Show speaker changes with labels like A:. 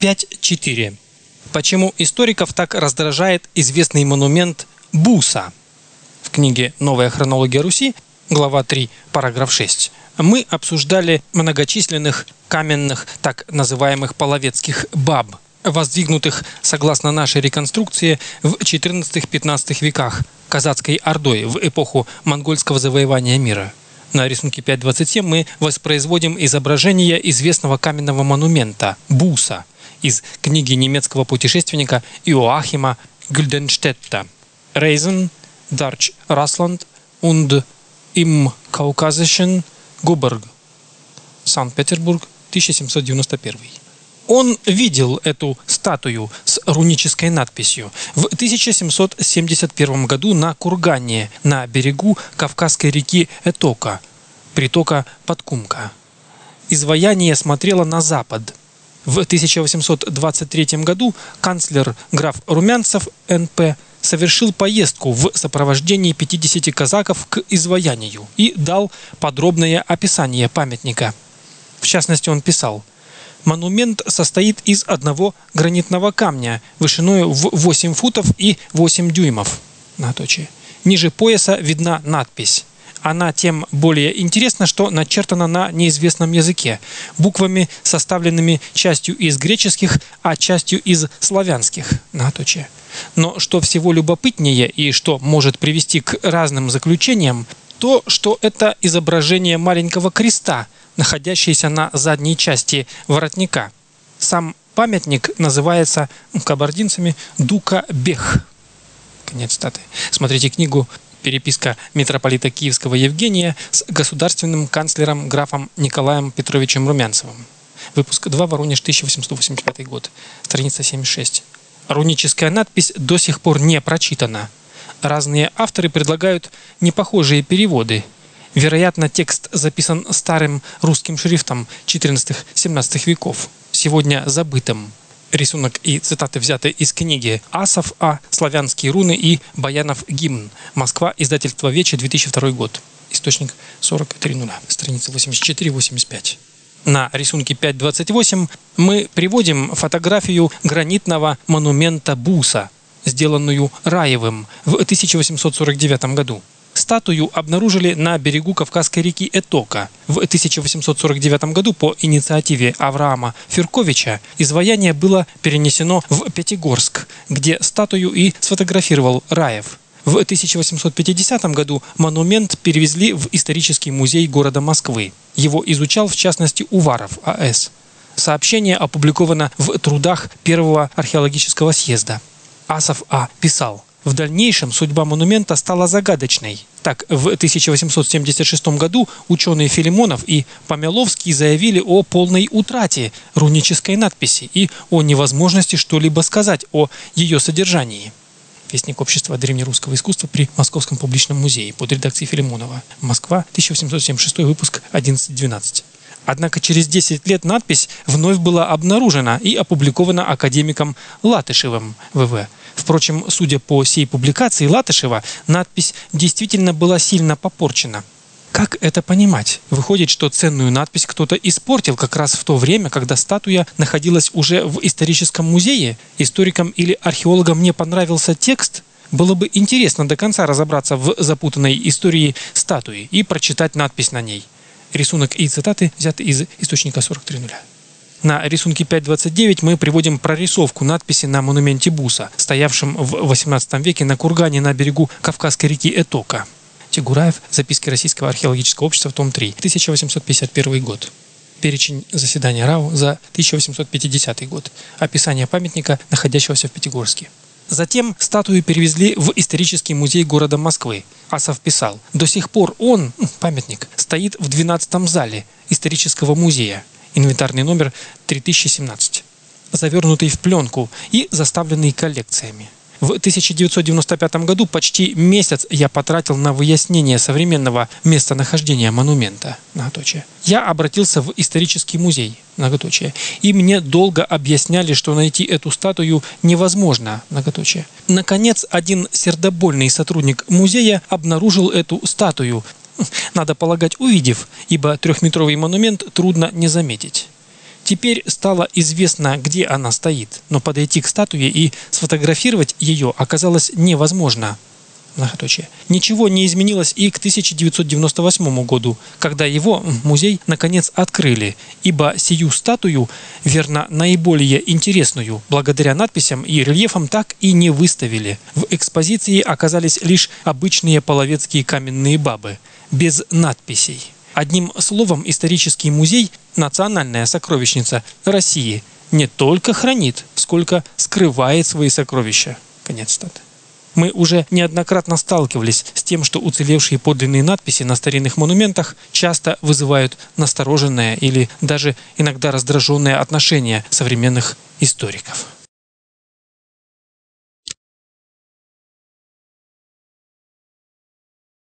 A: 5.4. Почему историков так раздражает известный монумент Буса? В книге «Новая хронология Руси», глава 3, параграф 6, мы обсуждали многочисленных каменных так называемых половецких баб, воздвигнутых, согласно нашей реконструкции, в 14-15 веках казацкой ордой в эпоху монгольского завоевания мира. На рисунке 5.27 мы воспроизводим изображение известного каменного монумента – Буса – из книги немецкого путешественника Иоахима Гюльденштетта «Reisen durch Russland und im Kaukasischen Губерг, Санкт-Петербург, 1791. Он видел эту статую с рунической надписью в 1771 году на Кургане на берегу Кавказской реки Этока, притока Подкумка. Изваяние смотрело на запад – в 1823 году канцлер граф Румянцев НП совершил поездку в сопровождении 50 казаков к изваянию и дал подробное описание памятника. В частности, он писал Монумент состоит из одного гранитного камня вышиной в 8 футов и 8 дюймов. Ниже пояса видна надпись она тем более интересна, что начертана на неизвестном языке, буквами, составленными частью из греческих, а частью из славянских. Наточие. Но что всего любопытнее и что может привести к разным заключениям, то, что это изображение маленького креста, находящееся на задней части воротника. Сам памятник называется кабардинцами Дука-Бех. Конец статы. Смотрите книгу переписка митрополита Киевского Евгения с государственным канцлером графом Николаем Петровичем Румянцевым. Выпуск 2, Воронеж, 1885 год, страница 76. Руническая надпись до сих пор не прочитана. Разные авторы предлагают непохожие переводы. Вероятно, текст записан старым русским шрифтом 14-17 веков, сегодня забытым рисунок и цитаты взяты из книги Асов А. Славянские руны и Баянов гимн. Москва. Издательство Вече. 2002 год. Источник 43.0. Страница 84-85. На рисунке 5.28 мы приводим фотографию гранитного монумента Буса, сделанную Раевым в 1849 году. Статую обнаружили на берегу Кавказской реки Этока. В 1849 году по инициативе Авраама Ферковича изваяние было перенесено в Пятигорск, где статую и сфотографировал Раев. В 1850 году монумент перевезли в исторический музей города Москвы. Его изучал в частности Уваров А.С. Сообщение опубликовано в трудах Первого археологического съезда. Асов А. писал в дальнейшем судьба монумента стала загадочной. Так, в 1876 году ученые Филимонов и Помяловский заявили о полной утрате рунической надписи и о невозможности что-либо сказать о ее содержании. Вестник общества древнерусского искусства при Московском публичном музее под редакцией Филимонова. Москва, 1876 выпуск 11-12. Однако через 10 лет надпись вновь была обнаружена и опубликована академиком Латышевым ВВ Впрочем, судя по сей публикации Латышева, надпись действительно была сильно попорчена. Как это понимать? Выходит, что ценную надпись кто-то испортил как раз в то время, когда статуя находилась уже в историческом музее? Историкам или археологам не понравился текст? Было бы интересно до конца разобраться в запутанной истории статуи и прочитать надпись на ней. Рисунок и цитаты взяты из источника 43.0. На рисунке 5.29 мы приводим прорисовку надписи на монументе Буса, стоявшем в 18 веке на кургане на берегу Кавказской реки Этока. Тигураев. Записки Российского археологического общества. Том 3. 1851 год. Перечень заседания РАО за 1850 год. Описание памятника, находящегося в Пятигорске. Затем статую перевезли в исторический музей города Москвы. Асов писал, до сих пор он, памятник, стоит в 12 зале исторического музея инвентарный номер 3017, завернутый в пленку и заставленный коллекциями. В 1995 году почти месяц я потратил на выяснение современного местонахождения монумента. Многоточие. Я обратился в исторический музей. Многоточие. И мне долго объясняли, что найти эту статую невозможно. Многоточие. Наконец, один сердобольный сотрудник музея обнаружил эту статую надо полагать, увидев, ибо трехметровый монумент трудно не заметить. Теперь стало известно, где она стоит, но подойти к статуе и сфотографировать ее оказалось невозможно. Многоточие. Ничего не изменилось и к 1998 году, когда его музей наконец открыли, ибо сию статую, верно, наиболее интересную, благодаря надписям и рельефам так и не выставили. В экспозиции оказались лишь обычные половецкие каменные бабы, без надписей. Одним словом, исторический музей «Национальная сокровищница России» не только хранит, сколько скрывает свои сокровища. Конец статы. Мы уже неоднократно сталкивались с тем, что уцелевшие подлинные надписи на старинных монументах часто вызывают настороженное или даже иногда раздраженное отношение современных историков.